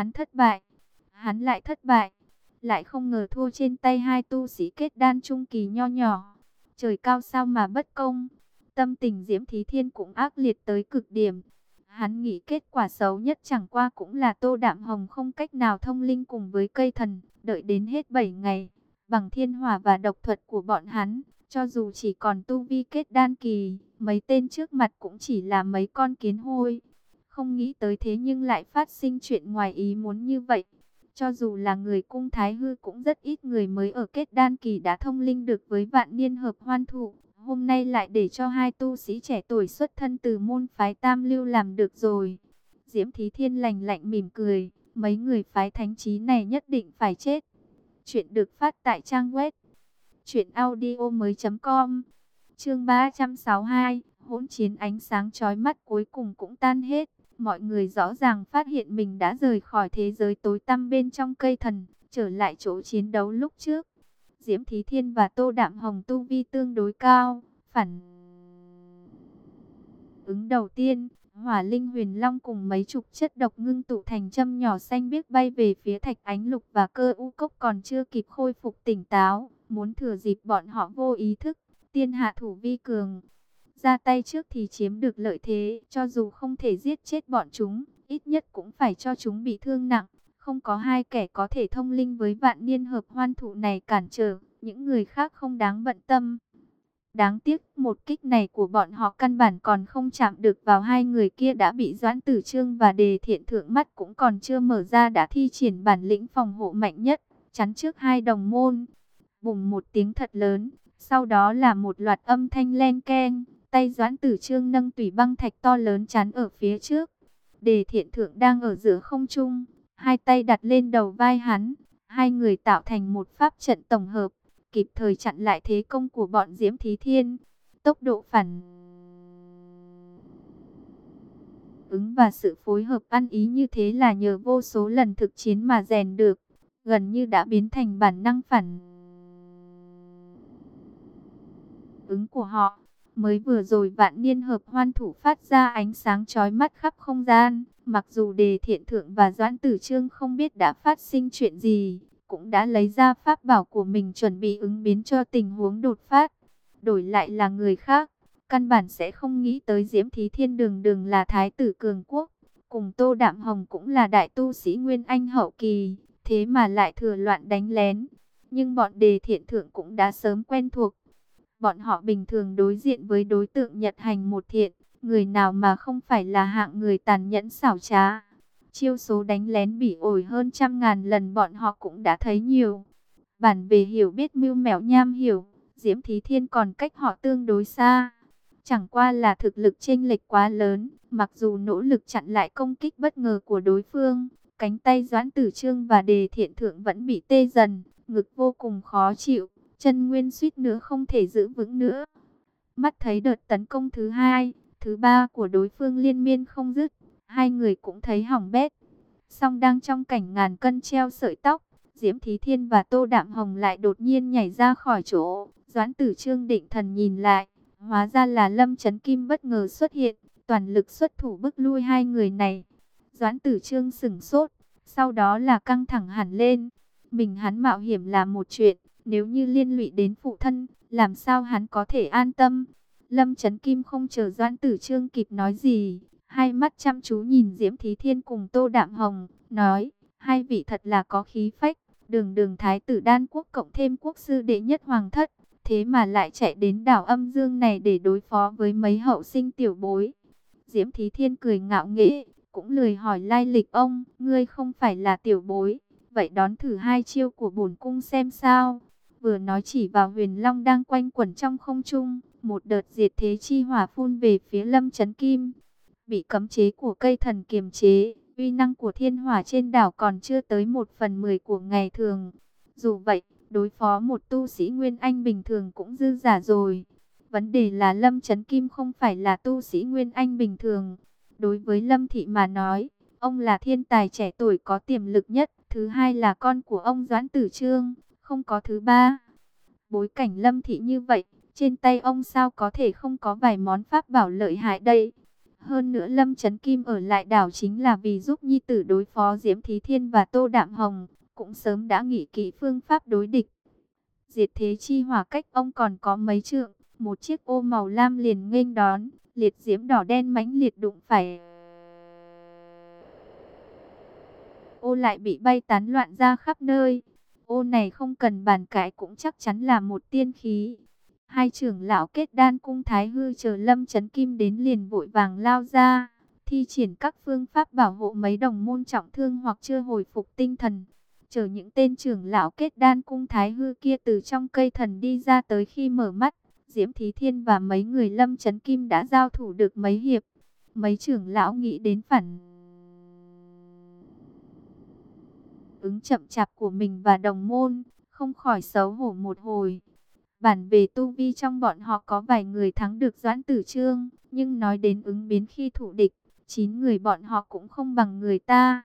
Hắn thất bại, hắn lại thất bại, lại không ngờ thua trên tay hai tu sĩ kết đan trung kỳ nho nhỏ. Trời cao sao mà bất công. Tâm tình Diễm Thí Thiên cũng ác liệt tới cực điểm. Hắn nghĩ kết quả xấu nhất chẳng qua cũng là Tô Đạm Hồng không cách nào thông linh cùng với cây thần, đợi đến hết 7 ngày, bằng thiên hỏa và độc thuật của bọn hắn, cho dù chỉ còn tu vi kết đan kỳ, mấy tên trước mặt cũng chỉ là mấy con kiến hôi. Không nghĩ tới thế nhưng lại phát sinh chuyện ngoài ý muốn như vậy. Cho dù là người cung thái hư cũng rất ít người mới ở kết đan kỳ đã thông linh được với vạn niên hợp hoan thụ. Hôm nay lại để cho hai tu sĩ trẻ tuổi xuất thân từ môn phái tam lưu làm được rồi. Diễm Thí Thiên lành lạnh mỉm cười. Mấy người phái thánh trí này nhất định phải chết. Chuyện được phát tại trang web. Chuyện audio mới com. Chương 362. Hỗn chiến ánh sáng chói mắt cuối cùng cũng tan hết. Mọi người rõ ràng phát hiện mình đã rời khỏi thế giới tối tăm bên trong cây thần. Trở lại chỗ chiến đấu lúc trước. Diễm Thí Thiên và Tô Đạm Hồng tu vi tương đối cao, phản ứng đầu tiên, Hỏa Linh Huyền Long cùng mấy chục chất độc ngưng tụ thành châm nhỏ xanh biếc bay về phía Thạch Ánh Lục và Cơ U Cốc còn chưa kịp khôi phục tỉnh táo, muốn thừa dịp bọn họ vô ý thức, tiên hạ thủ vi cường. Ra tay trước thì chiếm được lợi thế, cho dù không thể giết chết bọn chúng, ít nhất cũng phải cho chúng bị thương nặng. Không có hai kẻ có thể thông linh với vạn niên hợp hoan thụ này cản trở, những người khác không đáng bận tâm. Đáng tiếc, một kích này của bọn họ căn bản còn không chạm được vào hai người kia đã bị Doãn Tử Trương và Đề Thiện Thượng mắt cũng còn chưa mở ra đã thi triển bản lĩnh phòng hộ mạnh nhất, chắn trước hai đồng môn. Bùng một tiếng thật lớn, sau đó là một loạt âm thanh len keng, tay Doãn Tử Trương nâng tủy băng thạch to lớn chắn ở phía trước. Đề Thiện Thượng đang ở giữa không trung, hai tay đặt lên đầu vai hắn, hai người tạo thành một pháp trận tổng hợp, kịp thời chặn lại thế công của bọn Diễm Thí Thiên. Tốc độ phản ứng và sự phối hợp ăn ý như thế là nhờ vô số lần thực chiến mà rèn được, gần như đã biến thành bản năng phản ứng của họ. Mới vừa rồi vạn niên hợp hoan thủ phát ra ánh sáng chói mắt khắp không gian, Mặc dù đề thiện thượng và doãn tử trương không biết đã phát sinh chuyện gì, cũng đã lấy ra pháp bảo của mình chuẩn bị ứng biến cho tình huống đột phát. Đổi lại là người khác, căn bản sẽ không nghĩ tới Diễm Thí Thiên Đường Đường là Thái tử Cường Quốc, cùng Tô Đạm Hồng cũng là đại tu sĩ Nguyên Anh hậu kỳ, thế mà lại thừa loạn đánh lén. Nhưng bọn đề thiện thượng cũng đã sớm quen thuộc. Bọn họ bình thường đối diện với đối tượng nhật hành một thiện, Người nào mà không phải là hạng người tàn nhẫn xảo trá. Chiêu số đánh lén bỉ ổi hơn trăm ngàn lần bọn họ cũng đã thấy nhiều. Bản về hiểu biết mưu mẹo nham hiểu, Diễm Thí Thiên còn cách họ tương đối xa. Chẳng qua là thực lực chênh lệch quá lớn, mặc dù nỗ lực chặn lại công kích bất ngờ của đối phương, cánh tay Doãn Tử Trương và Đề Thiện Thượng vẫn bị tê dần, ngực vô cùng khó chịu, chân nguyên suýt nữa không thể giữ vững nữa. Mắt thấy đợt tấn công thứ hai, thứ ba của đối phương liên miên không dứt, hai người cũng thấy hỏng bét. Song đang trong cảnh ngàn cân treo sợi tóc, Diễm Thí Thiên và Tô Đạm Hồng lại đột nhiên nhảy ra khỏi chỗ. Doãn tử trương định thần nhìn lại, hóa ra là Lâm Trấn Kim bất ngờ xuất hiện, toàn lực xuất thủ bức lui hai người này. Doãn tử trương sửng sốt, sau đó là căng thẳng hẳn lên. Mình hắn mạo hiểm là một chuyện, nếu như liên lụy đến phụ thân, làm sao hắn có thể an tâm. Lâm Trấn Kim không chờ Doãn Tử Trương kịp nói gì, hai mắt chăm chú nhìn Diễm Thí Thiên cùng Tô Đạm Hồng, nói, hai vị thật là có khí phách, đường đường Thái tử Đan Quốc cộng thêm quốc sư đệ nhất hoàng thất, thế mà lại chạy đến đảo âm dương này để đối phó với mấy hậu sinh tiểu bối. Diễm Thí Thiên cười ngạo nghễ, cũng lười hỏi lai lịch ông, ngươi không phải là tiểu bối, vậy đón thử hai chiêu của bổn cung xem sao. Vừa nói chỉ vào huyền long đang quanh quẩn trong không trung, một đợt diệt thế chi hỏa phun về phía lâm chấn kim. Bị cấm chế của cây thần kiềm chế, uy năng của thiên hỏa trên đảo còn chưa tới một phần mười của ngày thường. Dù vậy, đối phó một tu sĩ Nguyên Anh bình thường cũng dư giả rồi. Vấn đề là Lâm Chấn Kim không phải là tu sĩ Nguyên Anh bình thường. Đối với Lâm Thị mà nói, ông là thiên tài trẻ tuổi có tiềm lực nhất. Thứ hai là con của ông Doãn Tử Trương, không có thứ ba. Bối cảnh Lâm Thị như vậy, trên tay ông sao có thể không có vài món pháp bảo lợi hại đây? Hơn nữa Lâm Trấn Kim ở lại đảo chính là vì giúp Nhi tử đối phó Diễm Thí Thiên và Tô Đạm Hồng, cũng sớm đã nghĩ kỹ phương pháp đối địch. Diệt thế chi hỏa cách ông còn có mấy trượng, một chiếc ô màu lam liền nghênh đón, liệt diễm đỏ đen mãnh liệt đụng phải. Ô lại bị bay tán loạn ra khắp nơi. Ô này không cần bàn cãi cũng chắc chắn là một tiên khí. Hai trưởng lão kết đan cung thái hư chờ lâm chấn kim đến liền vội vàng lao ra. Thi triển các phương pháp bảo hộ mấy đồng môn trọng thương hoặc chưa hồi phục tinh thần. Chờ những tên trưởng lão kết đan cung thái hư kia từ trong cây thần đi ra tới khi mở mắt. Diễm Thí Thiên và mấy người lâm chấn kim đã giao thủ được mấy hiệp. Mấy trưởng lão nghĩ đến phản ứng chậm chạp của mình và đồng môn, không khỏi xấu hổ một hồi. Bản về tu vi trong bọn họ có vài người thắng được Doãn Tử Trương, nhưng nói đến ứng biến khi thủ địch, chín người bọn họ cũng không bằng người ta.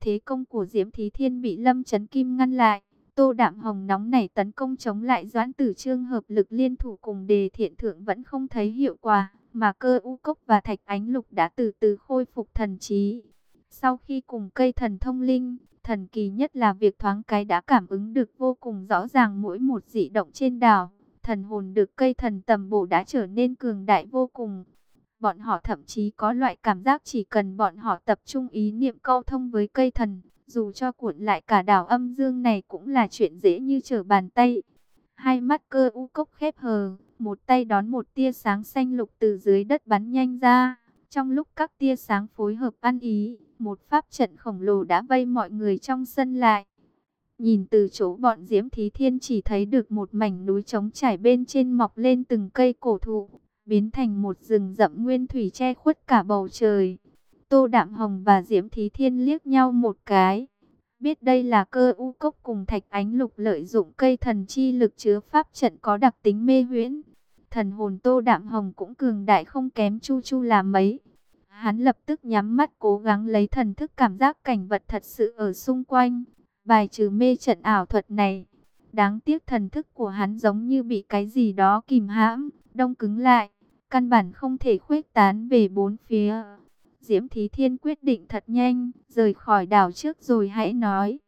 Thế công của Diễm Thí Thiên bị Lâm Trấn Kim ngăn lại. Tô Đạm Hồng nóng nảy tấn công chống lại Doãn Tử Trương hợp lực liên thủ cùng đề thiện thượng vẫn không thấy hiệu quả, mà cơ u cốc và thạch ánh lục đã từ từ khôi phục thần trí. Sau khi cùng cây thần thông linh, thần kỳ nhất là việc thoáng cái đã cảm ứng được vô cùng rõ ràng mỗi một dị động trên đảo. Thần hồn được cây thần tầm bổ đã trở nên cường đại vô cùng. Bọn họ thậm chí có loại cảm giác chỉ cần bọn họ tập trung ý niệm câu thông với cây thần, dù cho cuộn lại cả đảo âm dương này cũng là chuyện dễ như trở bàn tay. Hai mắt cơ u cốc khép hờ, một tay đón một tia sáng xanh lục từ dưới đất bắn nhanh ra. Trong lúc các tia sáng phối hợp ăn ý, một pháp trận khổng lồ đã vây mọi người trong sân lại. Nhìn từ chỗ bọn Diễm Thí Thiên chỉ thấy được một mảnh núi trống trải bên trên mọc lên từng cây cổ thụ, biến thành một rừng rậm nguyên thủy che khuất cả bầu trời. Tô Đạm Hồng và Diễm Thí Thiên liếc nhau một cái. Biết đây là cơ u cốc cùng thạch ánh lục lợi dụng cây thần chi lực chứa pháp trận có đặc tính mê huyễn. Thần hồn Tô Đạm Hồng cũng cường đại không kém Chu Chu là mấy. Hắn lập tức nhắm mắt cố gắng lấy thần thức cảm giác cảnh vật thật sự ở xung quanh, bài trừ mê trận ảo thuật này. Đáng tiếc thần thức của hắn giống như bị cái gì đó kìm hãm, đông cứng lại, căn bản không thể khuếch tán về bốn phía. Diễm Thí Thiên quyết định thật nhanh, rời khỏi đảo trước rồi hãy nói.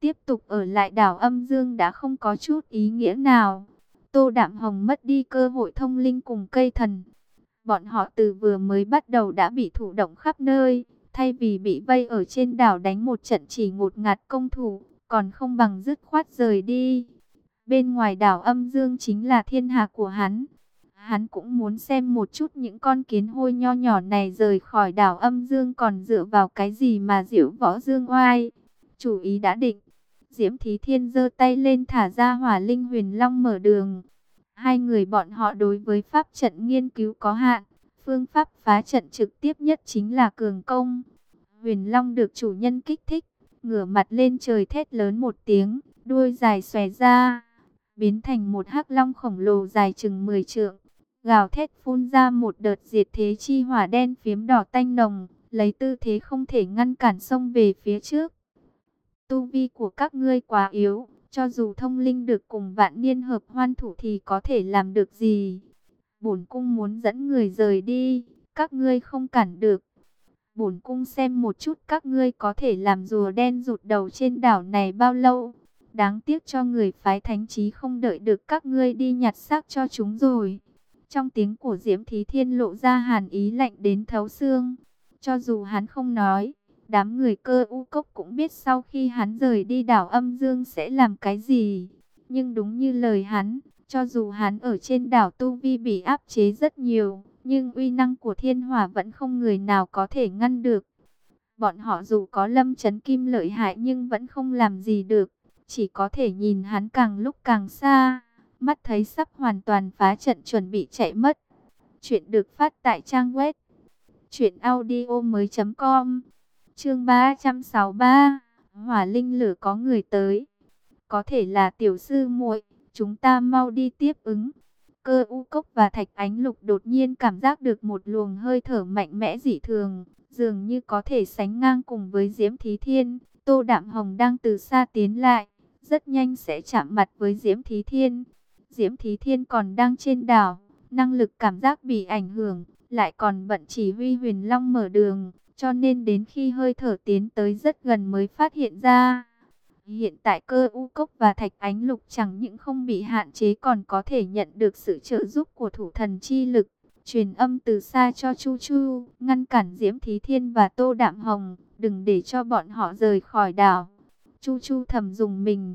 Tiếp tục ở lại đảo âm dương đã không có chút ý nghĩa nào. Tô Đạm Hồng mất đi cơ hội thông linh cùng cây thần, Bọn họ từ vừa mới bắt đầu đã bị thủ động khắp nơi, thay vì bị vây ở trên đảo đánh một trận chỉ ngột ngạt công thủ, còn không bằng dứt khoát rời đi. Bên ngoài đảo âm dương chính là thiên hạ của hắn. Hắn cũng muốn xem một chút những con kiến hôi nho nhỏ này rời khỏi đảo âm dương còn dựa vào cái gì mà diễu võ dương oai. Chủ ý đã định. Diễm Thí Thiên giơ tay lên thả ra hỏa linh huyền long mở đường. Hai người bọn họ đối với pháp trận nghiên cứu có hạn, phương pháp phá trận trực tiếp nhất chính là cường công. Huyền Long được chủ nhân kích thích, ngửa mặt lên trời thét lớn một tiếng, đuôi dài xòe ra, biến thành một hắc long khổng lồ dài chừng 10 trượng. Gào thét phun ra một đợt diệt thế chi hỏa đen phiếm đỏ tanh nồng, lấy tư thế không thể ngăn cản sông về phía trước. Tu vi của các ngươi quá yếu, cho dù thông linh được cùng vạn niên hợp hoan thủ thì có thể làm được gì? Bổn cung muốn dẫn người rời đi, các ngươi không cản được. Bổn cung xem một chút các ngươi có thể làm rùa đen rụt đầu trên đảo này bao lâu. Đáng tiếc cho người phái thánh trí không đợi được các ngươi đi nhặt xác cho chúng rồi. Trong tiếng của Diễm Thí Thiên lộ ra hàn ý lạnh đến thấu xương. Cho dù hắn không nói, Đám người cơ u cốc cũng biết sau khi hắn rời đi đảo âm dương sẽ làm cái gì. Nhưng đúng như lời hắn, cho dù hắn ở trên đảo Tu Vi bị áp chế rất nhiều, nhưng uy năng của thiên hỏa vẫn không người nào có thể ngăn được. Bọn họ dù có lâm chấn kim lợi hại nhưng vẫn không làm gì được, chỉ có thể nhìn hắn càng lúc càng xa, mắt thấy sắp hoàn toàn phá trận chuẩn bị chạy mất. Chuyện được phát tại trang web chuyện audio mới.com Chương 363, Hỏa linh lửa có người tới. Có thể là tiểu sư muội, chúng ta mau đi tiếp ứng. Cơ u cốc và thạch ánh lục đột nhiên cảm giác được một luồng hơi thở mạnh mẽ dị thường, dường như có thể sánh ngang cùng với Diễm Thí Thiên. Tô Đạm Hồng đang từ xa tiến lại, rất nhanh sẽ chạm mặt với Diễm Thí Thiên. Diễm Thí Thiên còn đang trên đảo, năng lực cảm giác bị ảnh hưởng, lại còn bận chỉ huy huyền long mở đường, cho nên đến khi hơi thở tiến tới rất gần mới phát hiện ra. Hiện tại cơ u cốc và thạch ánh lục chẳng những không bị hạn chế còn có thể nhận được sự trợ giúp của thủ thần chi lực. Truyền âm từ xa cho Chu Chu, ngăn cản Diễm Thí Thiên và Tô Đạm Hồng, đừng để cho bọn họ rời khỏi đảo. Chu Chu thầm dùng mình.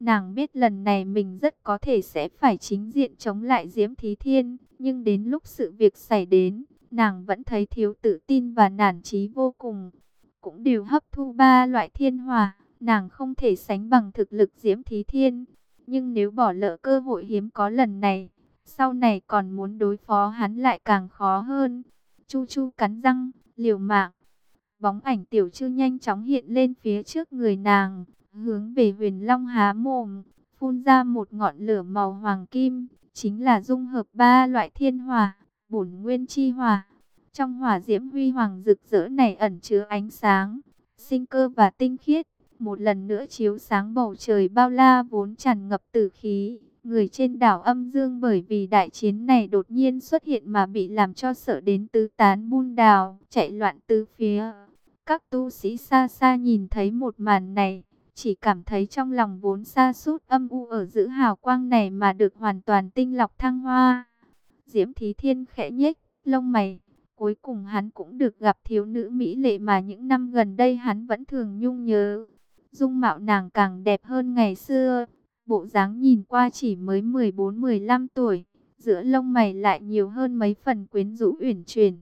Nàng biết lần này mình rất có thể sẽ phải chính diện chống lại Diễm Thí Thiên, nhưng đến lúc sự việc xảy đến, nàng vẫn thấy thiếu tự tin và nản trí vô cùng. Cũng đều hấp thu ba loại thiên hòa nàng không thể sánh bằng thực lực Diễm Thí Thiên. Nhưng nếu bỏ lỡ cơ hội hiếm có lần này, sau này còn muốn đối phó hắn lại càng khó hơn. Chu Chu cắn răng, liều mạng. Bóng ảnh tiểu chư nhanh chóng hiện lên phía trước người nàng, hướng về huyền long há mồm, phun ra một ngọn lửa màu hoàng kim, chính là dung hợp ba loại thiên hòa bổn nguyên chi hỏa. Trong hỏa diễm huy hoàng rực rỡ này ẩn chứa ánh sáng, sinh cơ và tinh khiết, một lần nữa chiếu sáng bầu trời bao la vốn tràn ngập tử khí. Người trên đảo âm dương bởi vì đại chiến này đột nhiên xuất hiện mà bị làm cho sợ đến tứ tán buôn đào, chạy loạn tứ phía. Các tu sĩ xa xa nhìn thấy một màn này, chỉ cảm thấy trong lòng vốn xa sút âm u ở giữ hào quang này mà được hoàn toàn tinh lọc thăng hoa. Diễm Thí Thiên khẽ nhếch lông mày, cuối cùng hắn cũng được gặp thiếu nữ mỹ lệ mà những năm gần đây hắn vẫn thường nhung nhớ. Dung mạo nàng càng đẹp hơn ngày xưa, bộ dáng nhìn qua chỉ mới 14-15 tuổi, giữa lông mày lại nhiều hơn mấy phần quyến rũ uyển chuyển.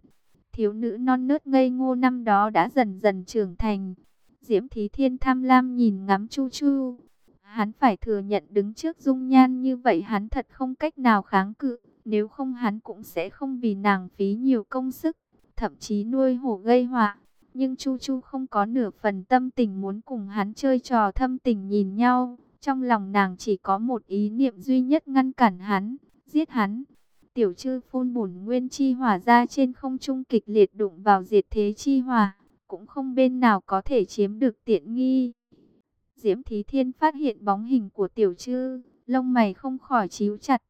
Thiếu nữ non nớt ngây ngô năm đó đã dần dần trưởng thành, Diễm Thí Thiên tham lam nhìn ngắm Chu Chu. Hắn phải thừa nhận đứng trước dung nhan như vậy hắn thật không cách nào kháng cự. Nếu không hắn cũng sẽ không vì nàng phí nhiều công sức, thậm chí nuôi hổ gây họa. Nhưng Chu Chu không có nửa phần tâm tình muốn cùng hắn chơi trò thâm tình nhìn nhau. Trong lòng nàng chỉ có một ý niệm duy nhất ngăn cản hắn, giết hắn. Tiểu chư phun bùn nguyên chi hỏa ra trên không trung kịch liệt đụng vào diệt thế chi hỏa cũng không bên nào có thể chiếm được tiện nghi. Diễm Thí Thiên phát hiện bóng hình của tiểu trư, lông mày không khỏi chíu chặt.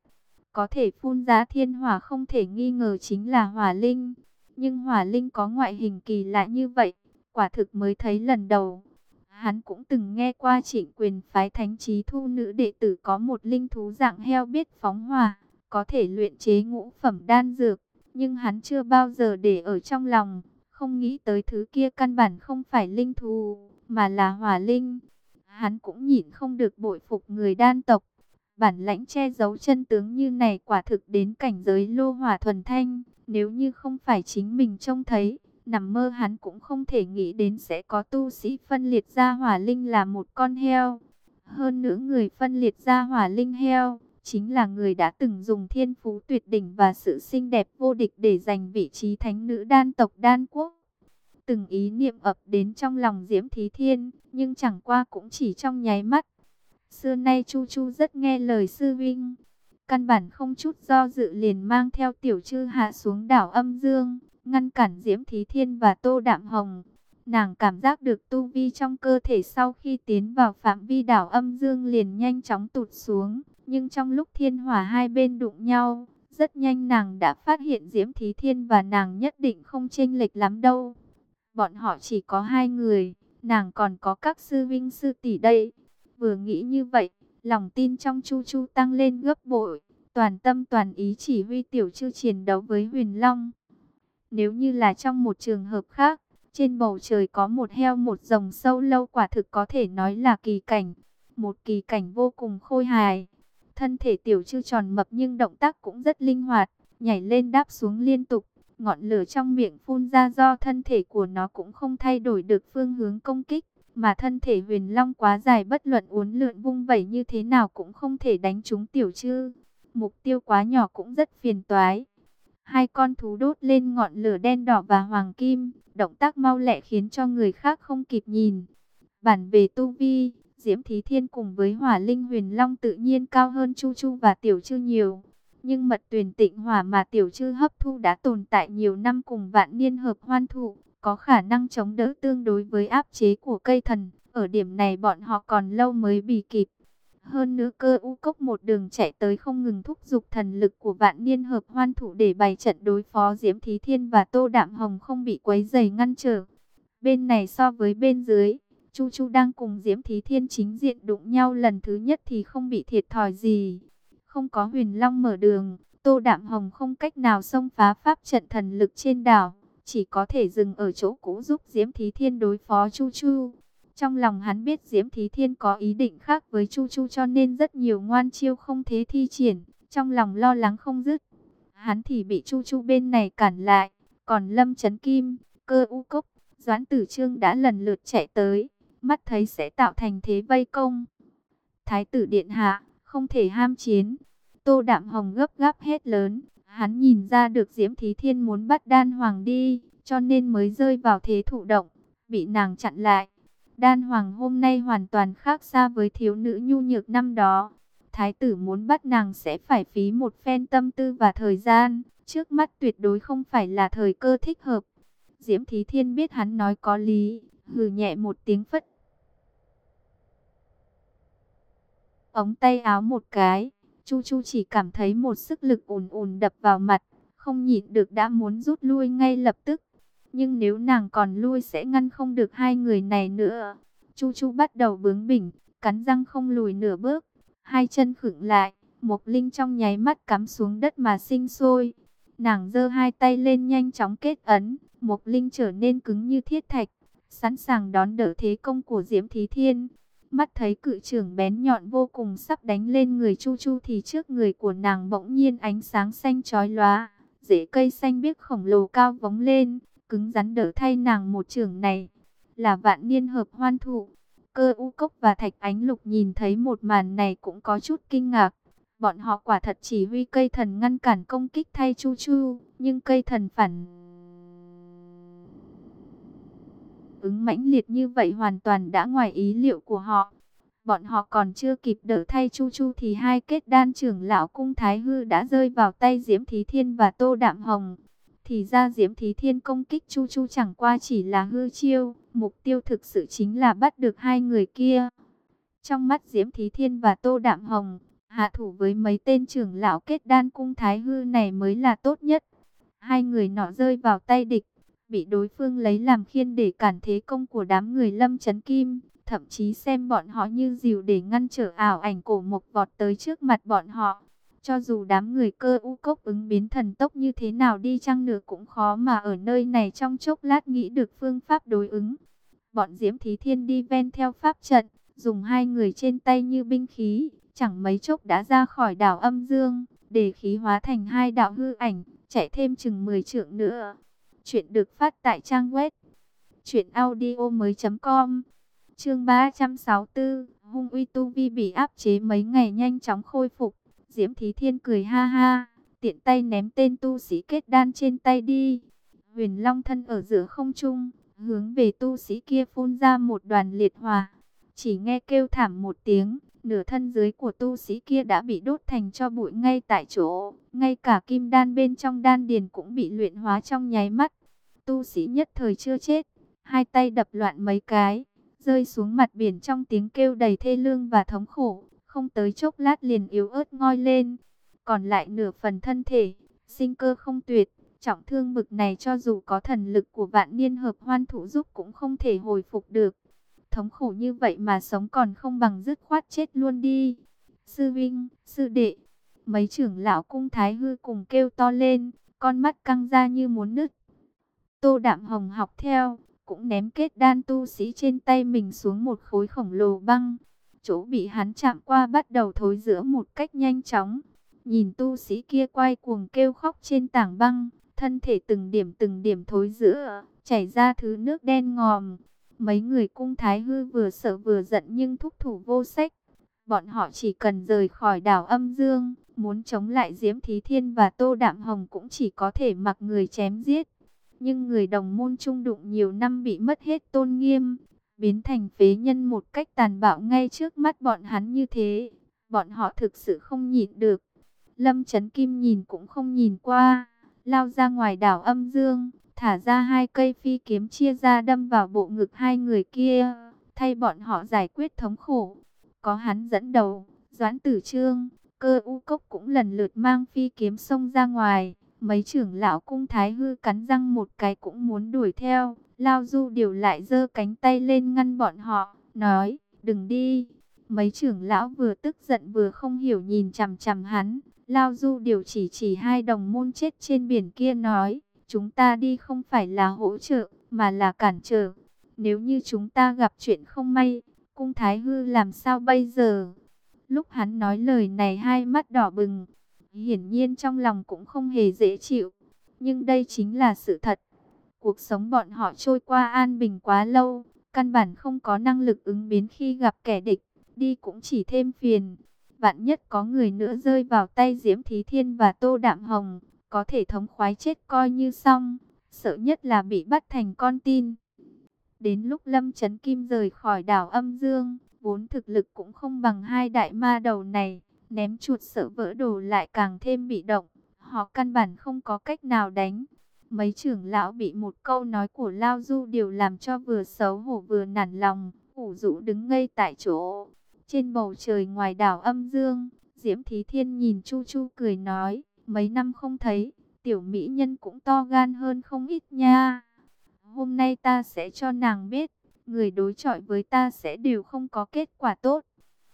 Có thể phun ra thiên hỏa không thể nghi ngờ chính là hỏa linh. Nhưng hỏa linh có ngoại hình kỳ lạ như vậy, quả thực mới thấy lần đầu. Hắn cũng từng nghe qua trịnh quyền phái thánh trí thu nữ đệ tử có một linh thú dạng heo biết phóng hỏa, có thể luyện chế ngũ phẩm đan dược, nhưng hắn chưa bao giờ để ở trong lòng. Không nghĩ tới thứ kia căn bản không phải linh thú, mà là hỏa linh. Hắn cũng nhìn không được bội phục người đan tộc. Bản lãnh che giấu chân tướng như này quả thực đến cảnh giới lô hỏa thuần thanh. Nếu như không phải chính mình trông thấy, nằm mơ hắn cũng không thể nghĩ đến sẽ có tu sĩ phân liệt ra hỏa linh là một con heo. Hơn nữa người phân liệt ra hỏa linh heo, chính là người đã từng dùng thiên phú tuyệt đỉnh và sự xinh đẹp vô địch để giành vị trí thánh nữ đan tộc đan quốc. Từng ý niệm ập đến trong lòng Diễm Thí Thiên, nhưng chẳng qua cũng chỉ trong nháy mắt. Xưa nay Chu Chu rất nghe lời sư vinh, căn bản không chút do dự liền mang theo tiểu chư hạ xuống đảo âm dương, ngăn cản Diễm Thí Thiên và Tô Đạm Hồng. Nàng cảm giác được tu vi trong cơ thể sau khi tiến vào phạm vi đảo âm dương liền nhanh chóng tụt xuống, nhưng trong lúc thiên hỏa hai bên đụng nhau, rất nhanh nàng đã phát hiện Diễm Thí Thiên và nàng nhất định không chênh lệch lắm đâu. Bọn họ chỉ có hai người, nàng còn có các sư vinh sư tỷ đây. Vừa nghĩ như vậy, lòng tin trong Chu Chu tăng lên gấp bội, toàn tâm toàn ý chỉ huy tiểu chư chiến đấu với Huyền Long. Nếu như là trong một trường hợp khác, trên bầu trời có một heo một rồng sâu lâu quả thực có thể nói là kỳ cảnh. Một kỳ cảnh vô cùng khôi hài. Thân thể tiểu chư tròn mập nhưng động tác cũng rất linh hoạt, nhảy lên đáp xuống liên tục. Ngọn lửa trong miệng phun ra do thân thể của nó cũng không thay đổi được phương hướng công kích. Mà thân thể huyền long quá dài bất luận uốn lượn vung vẩy như thế nào cũng không thể đánh trúng tiểu chư. Mục tiêu quá nhỏ cũng rất phiền toái. Hai con thú đốt lên ngọn lửa đen đỏ và hoàng kim, động tác mau lẹ khiến cho người khác không kịp nhìn. Bản về tu vi, Diễm Thí Thiên cùng với Hỏa Linh Huyền Long tự nhiên cao hơn Chu Chu và Tiểu chư nhiều. Nhưng mật tuyển tịnh hỏa mà Tiểu chư hấp thu đã tồn tại nhiều năm cùng vạn niên hợp hoan thụ, có khả năng chống đỡ tương đối với áp chế của cây thần. Ở điểm này bọn họ còn lâu mới bị kịp. Hơn nữa cơ u cốc một đường chạy tới không ngừng thúc giục thần lực của vạn niên hợp hoan thủ để bày trận đối phó Diễm Thí Thiên và Tô Đạm Hồng không bị quấy dày ngăn trở. Bên này so với bên dưới, Chu Chu đang cùng Diễm Thí Thiên chính diện đụng nhau lần thứ nhất thì không bị thiệt thòi gì. Không có huyền long mở đường, Tô Đạm Hồng không cách nào xông phá pháp trận thần lực trên đảo. Chỉ có thể dừng ở chỗ cũ giúp Diễm Thí Thiên đối phó Chu Chu. Trong lòng hắn biết Diễm Thí Thiên có ý định khác với Chu Chu cho nên rất nhiều ngoan chiêu không thế thi triển. Trong lòng lo lắng không dứt. Hắn thì bị Chu Chu bên này cản lại. Còn Lâm Trấn Kim, cơ u cốc, Doãn Tử Trương đã lần lượt chạy tới mắt thấy sẽ tạo thành thế vây công. Thái tử điện hạ, không thể ham chiến. Tô Đạm Hồng gấp gáp hết lớn, hắn nhìn ra được Diễm Thí Thiên muốn bắt Đan Hoàng đi, cho nên mới rơi vào thế thụ động, bị nàng chặn lại. Đan Hoàng hôm nay hoàn toàn khác xa với thiếu nữ nhu nhược năm đó. Thái tử muốn bắt nàng sẽ phải phí một phen tâm tư và thời gian, trước mắt tuyệt đối không phải là thời cơ thích hợp. Diễm Thí Thiên biết hắn nói có lý, hừ nhẹ một tiếng phất ống tay áo một cái. Chu Chu chỉ cảm thấy một sức lực ùn ùn đập vào mặt, không nhịn được đã muốn rút lui ngay lập tức. Nhưng nếu nàng còn lui sẽ ngăn không được hai người này nữa. Chu Chu bắt đầu bướng bỉnh, cắn răng không lùi nửa bước, hai chân khựng lại, một linh trong nháy mắt cắm xuống đất mà sinh sôi. Nàng giơ hai tay lên nhanh chóng kết ấn, một linh trở nên cứng như thiết thạch, sẵn sàng đón đỡ thế công của Diễm Thí Thiên. Mắt thấy cự trưởng bén nhọn vô cùng sắp đánh lên người Chu Chu thì trước người của nàng bỗng nhiên ánh sáng xanh chói lóa, rễ cây xanh biếc khổng lồ cao vóng lên, cứng rắn đỡ thay nàng một trường này. Là vạn niên hợp hoan thụ. Cơ u cốc và thạch ánh lục nhìn thấy một màn này cũng có chút kinh ngạc. Bọn họ quả thật chỉ huy cây thần ngăn cản công kích thay Chu Chu, nhưng cây thần phản ứng mãnh liệt như vậy hoàn toàn đã ngoài ý liệu của họ. Bọn họ còn chưa kịp đỡ thay Chu Chu thì hai kết đan trưởng lão cung Thái Hư đã rơi vào tay Diễm Thí Thiên và Tô Đạm Hồng. Thì ra Diễm Thí Thiên công kích Chu Chu chẳng qua chỉ là hư chiêu, mục tiêu thực sự chính là bắt được hai người kia. Trong mắt Diễm Thí Thiên và Tô Đạm Hồng, hạ thủ với mấy tên trưởng lão kết đan cung Thái Hư này mới là tốt nhất. Hai người nọ rơi vào tay địch, bị đối phương lấy làm khiên để cản thế công của đám người lâm chấn kim, thậm chí xem bọn họ như dìu để ngăn trở ảo ảnh cổ mộc vọt tới trước mặt bọn họ. Cho dù đám người cơ u cốc ứng biến thần tốc như thế nào đi chăng nữa cũng khó mà ở nơi này trong chốc lát nghĩ được phương pháp đối ứng. Bọn Diễm Thí Thiên đi ven theo pháp trận, dùng hai người trên tay như binh khí, chẳng mấy chốc đã ra khỏi đảo âm dương, để khí hóa thành hai đạo hư ảnh, chạy thêm chừng 10 trượng nữa. Chuyện được phát tại trang web truyệnaudiomoi.com. Chương 364, Hung uy tu vi bị áp chế mấy ngày nhanh chóng khôi phục. Diễm Thí Thiên cười ha ha, tiện tay ném tên tu sĩ kết đan trên tay đi. Huyền Long thân ở giữa không trung, hướng về tu sĩ kia phun ra một đoàn liệt hỏa. Chỉ nghe kêu thảm một tiếng, nửa thân dưới của tu sĩ kia đã bị đốt thành cho bụi ngay tại chỗ. Ngay cả kim đan bên trong đan điền cũng bị luyện hóa trong nháy mắt. Tu sĩ nhất thời chưa chết, hai tay đập loạn mấy cái, rơi xuống mặt biển trong tiếng kêu đầy thê lương và thống khổ, không tới chốc lát liền yếu ớt ngoi lên. Còn lại nửa phần thân thể, sinh cơ không tuyệt, trọng thương bực này cho dù có thần lực của vạn niên hợp hoan thủ giúp cũng không thể hồi phục được. Thống khổ như vậy mà sống còn không bằng dứt khoát chết luôn đi. Sư Vinh, Sư Đệ, mấy trưởng lão cung thái hư cùng kêu to lên, con mắt căng ra như muốn nứt. Tô Đạm Hồng học theo, cũng ném kết đan tu sĩ trên tay mình xuống một khối khổng lồ băng. Chỗ bị hắn chạm qua bắt đầu thối giữa một cách nhanh chóng. Nhìn tu sĩ kia quay cuồng kêu khóc trên tảng băng, thân thể từng điểm từng điểm thối giữa, chảy ra thứ nước đen ngòm. Mấy người cung thái hư vừa sợ vừa giận nhưng thúc thủ vô sách. Bọn họ chỉ cần rời khỏi đảo âm dương, muốn chống lại Diễm Thí Thiên và Tô Đạm Hồng cũng chỉ có thể mặc người chém giết. Nhưng người đồng môn trung đụng nhiều năm bị mất hết tôn nghiêm, biến thành phế nhân một cách tàn bạo ngay trước mắt bọn hắn như thế. Bọn họ thực sự không nhịn được. Lâm Trấn Kim nhìn cũng không nhìn qua, lao ra ngoài đảo âm dương, thả ra hai cây phi kiếm chia ra đâm vào bộ ngực hai người kia, thay bọn họ giải quyết thống khổ. Có hắn dẫn đầu, Doãn Tử Trương, cơ u cốc cũng lần lượt mang phi kiếm xông ra ngoài. Mấy trưởng lão cung thái hư cắn răng một cái cũng muốn đuổi theo. Lao Du điều lại giơ cánh tay lên ngăn bọn họ, nói, đừng đi. Mấy trưởng lão vừa tức giận vừa không hiểu nhìn chằm chằm hắn. Lao Du điều chỉ chỉ hai đồng môn chết trên biển kia nói, chúng ta đi không phải là hỗ trợ, mà là cản trở. Nếu như chúng ta gặp chuyện không may, cung thái hư làm sao bây giờ? Lúc hắn nói lời này hai mắt đỏ bừng, hiển nhiên trong lòng cũng không hề dễ chịu. Nhưng đây chính là sự thật. Cuộc sống bọn họ trôi qua an bình quá lâu, căn bản không có năng lực ứng biến khi gặp kẻ địch, đi cũng chỉ thêm phiền. Vạn nhất có người nữa rơi vào tay Diễm Thí Thiên và Tô Đạm Hồng, có thể thống khoái chết coi như xong, sợ nhất là bị bắt thành con tin. Đến lúc Lâm Trấn Kim rời khỏi đảo âm dương, vốn thực lực cũng không bằng hai đại ma đầu này, ném chuột sợ vỡ đồ lại càng thêm bị động, họ căn bản không có cách nào đánh. Mấy trưởng lão bị một câu nói của Lao Du đều làm cho vừa xấu hổ vừa nản lòng, ủ rũ đứng ngây tại chỗ. Trên bầu trời ngoài đảo âm dương, Diễm Thí Thiên nhìn Chu Chu cười nói, mấy năm không thấy, tiểu mỹ nhân cũng to gan hơn không ít nha. Hôm nay ta sẽ cho nàng biết, người đối chọi với ta sẽ đều không có kết quả tốt.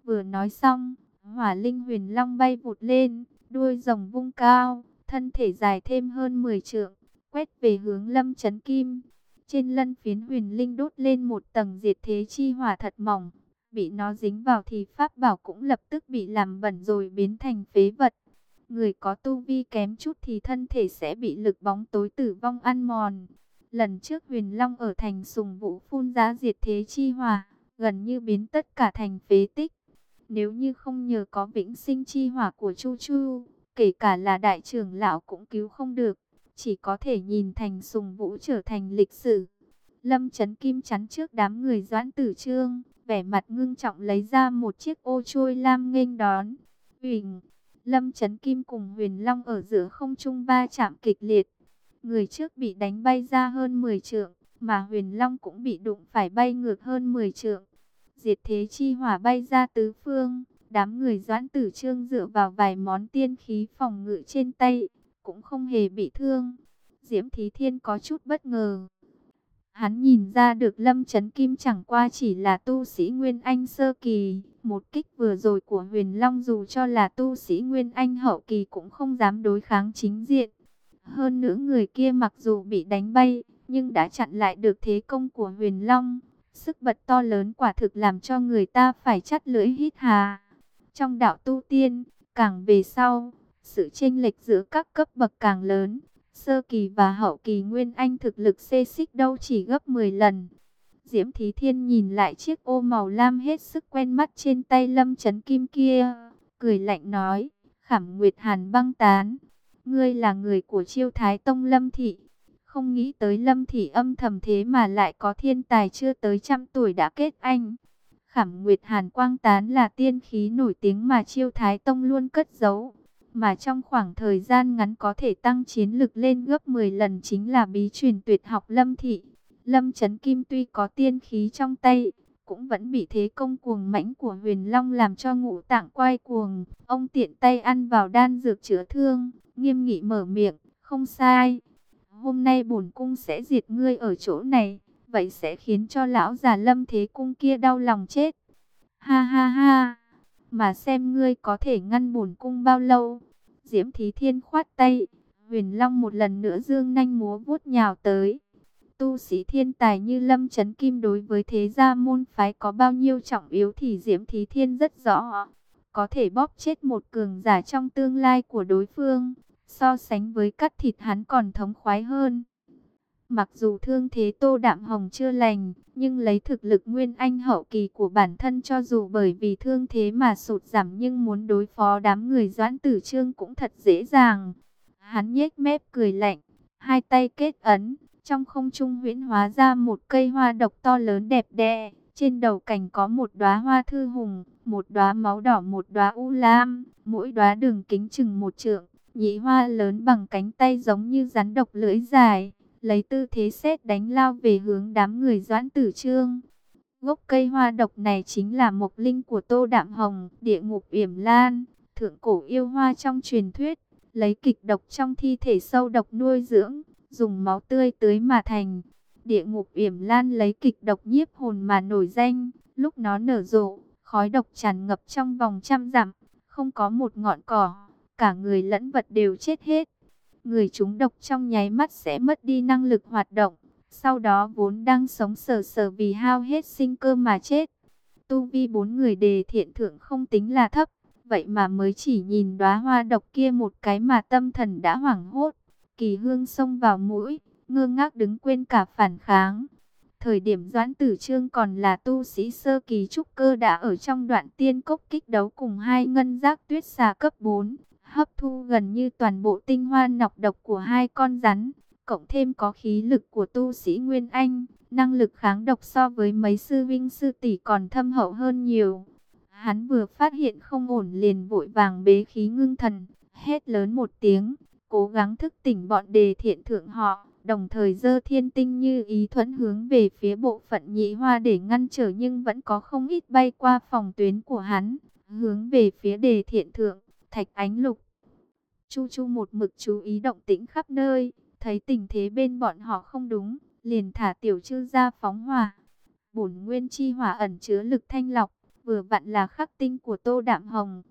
Vừa nói xong, hỏa linh huyền long bay vụt lên, đuôi rồng vung cao, thân thể dài thêm hơn 10 trượng, quét về hướng lâm chấn kim. Trên lân phiến huyền linh đốt lên một tầng diệt thế chi hỏa thật mỏng, bị nó dính vào thì pháp bảo cũng lập tức bị làm bẩn rồi biến thành phế vật. Người có tu vi kém chút thì thân thể sẽ bị lực bóng tối tử vong ăn mòn. Lần trước huyền long ở thành sùng vũ phun giá diệt thế chi hỏa, gần như biến tất cả thành phế tích. Nếu như không nhờ có vĩnh sinh chi hỏa của Chu Chu, kể cả là đại trưởng lão cũng cứu không được, chỉ có thể nhìn thành sùng vũ trở thành lịch sử. Lâm chấn kim chắn trước đám người doãn tử trương, vẻ mặt ngưng trọng lấy ra một chiếc ô trôi lam nghênh đón. Huỳnh, Lâm chấn kim cùng huyền long ở giữa không trung ba chạm kịch liệt. Người trước bị đánh bay ra hơn 10 trượng, mà huyền long cũng bị đụng phải bay ngược hơn 10 trượng. Diệt thế chi hỏa bay ra tứ phương, đám người doãn tử trương dựa vào vài món tiên khí phòng ngự trên tay, cũng không hề bị thương. Diễm Thí Thiên có chút bất ngờ. Hắn nhìn ra được Lâm Trấn Kim chẳng qua chỉ là tu sĩ Nguyên Anh sơ kỳ. Một kích vừa rồi của Huyền Long dù cho là tu sĩ Nguyên Anh hậu kỳ cũng không dám đối kháng chính diện. Hơn nữa người kia mặc dù bị đánh bay, nhưng đã chặn lại được thế công của Huyền Long. Sức bật to lớn quả thực làm cho người ta phải chắt lưỡi hít hà. Trong đạo tu tiên, càng về sau, sự chênh lệch giữa các cấp bậc càng lớn. Sơ kỳ và hậu kỳ Nguyên Anh thực lực xê xích đâu chỉ gấp 10 lần. Diễm Thí Thiên nhìn lại chiếc ô màu lam hết sức quen mắt trên tay Lâm Chấn Kim kia, cười lạnh nói, khảm Nguyệt Hàn băng tán, ngươi là người của chiêu Thái Tông Lâm Thị. Không nghĩ tới Lâm Thị âm thầm thế mà lại có thiên tài chưa tới trăm tuổi đã kết anh. Khảm Nguyệt Hàn Quang Tán là tiên khí nổi tiếng mà chiêu Thái Tông luôn cất giấu mà trong khoảng thời gian ngắn có thể tăng chiến lực lên gấp 10 lần chính là bí truyền tuyệt học Lâm Thị. Lâm Trấn Kim tuy có tiên khí trong tay, cũng vẫn bị thế công cuồng mãnh của huyền long làm cho ngũ tạng quay cuồng. Ông tiện tay ăn vào đan dược chữa thương, nghiêm nghị mở miệng, không sai. Hôm nay bổn cung sẽ diệt ngươi ở chỗ này, vậy sẽ khiến cho lão già lâm thế cung kia đau lòng chết. Ha ha ha! mà xem ngươi có thể ngăn bổn cung bao lâu. Diễm Thí Thiên khoát tay, Huyền Long một lần nữa dương nanh múa vuốt nhào tới. Tu sĩ thiên tài như Lâm Chấn Kim đối với thế gia môn phái có bao nhiêu trọng yếu thì Diễm Thí Thiên rất rõ. Có thể bóp chết một cường giả trong tương lai của đối phương, so sánh với cắt thịt hắn còn thống khoái hơn. Mặc dù thương thế Tô Đạm Hồng chưa lành, nhưng lấy thực lực nguyên anh hậu kỳ của bản thân cho dù bởi vì thương thế mà sụt giảm nhưng muốn đối phó đám người doãn tử trương cũng thật dễ dàng. Hắn nhếch mép cười lạnh, hai tay kết ấn, trong không trung huyễn hóa ra một cây hoa độc to lớn đẹp đẽ. Trên đầu cành có một đóa hoa thư hùng, một đóa máu đỏ một đóa u lam, mỗi đóa đường kính chừng một trượng, nhị hoa lớn bằng cánh tay giống như rắn độc lưỡi dài. Lấy tư thế xét đánh lao về hướng đám người doãn tử trương. Gốc cây hoa độc này chính là mộc linh của Tô Đạm Hồng, địa ngục yểm lan, thượng cổ yêu hoa trong truyền thuyết, lấy kịch độc trong thi thể sâu độc nuôi dưỡng, dùng máu tươi tưới mà thành. Địa ngục yểm lan lấy kịch độc nhiếp hồn mà nổi danh, lúc nó nở rộ, khói độc tràn ngập trong vòng trăm dặm, không có một ngọn cỏ, cả người lẫn vật đều chết hết. Người chúng độc trong nháy mắt sẽ mất đi năng lực hoạt động, sau đó vốn đang sống sờ sờ vì hao hết sinh cơ mà chết. Tu vi bốn người đề thiện thượng không tính là thấp, vậy mà mới chỉ nhìn đóa hoa độc kia một cái mà tâm thần đã hoảng hốt. Kỳ hương xông vào mũi, ngơ ngác đứng quên cả phản kháng. Thời điểm Doãn Tử Trương còn là tu sĩ sơ kỳ trúc cơ đã ở trong đoạn tiên cốc kích đấu cùng hai ngân giác tuyết xà cấp 4, hấp thu gần như toàn bộ tinh hoa nọc độc của hai con rắn, cộng thêm có khí lực của tu sĩ Nguyên Anh, năng lực kháng độc so với mấy sư vinh sư tỷ còn thâm hậu hơn nhiều. Hắn vừa phát hiện không ổn liền vội vàng bế khí ngưng thần, hét lớn một tiếng, cố gắng thức tỉnh bọn đề thiện thượng họ, đồng thời dơ thiên tinh như ý thuẫn hướng về phía bộ phận nhị hoa để ngăn trở nhưng vẫn có không ít bay qua phòng tuyến của hắn, hướng về phía đề thiện thượng, thạch ánh lục. Chu Chu một mực chú ý động tĩnh khắp nơi, thấy tình thế bên bọn họ không đúng, liền thả tiểu chư ra phóng hỏa. Bổn nguyên chi hỏa ẩn chứa lực thanh lọc, vừa vặn là khắc tinh của Tô Đạm Hồng.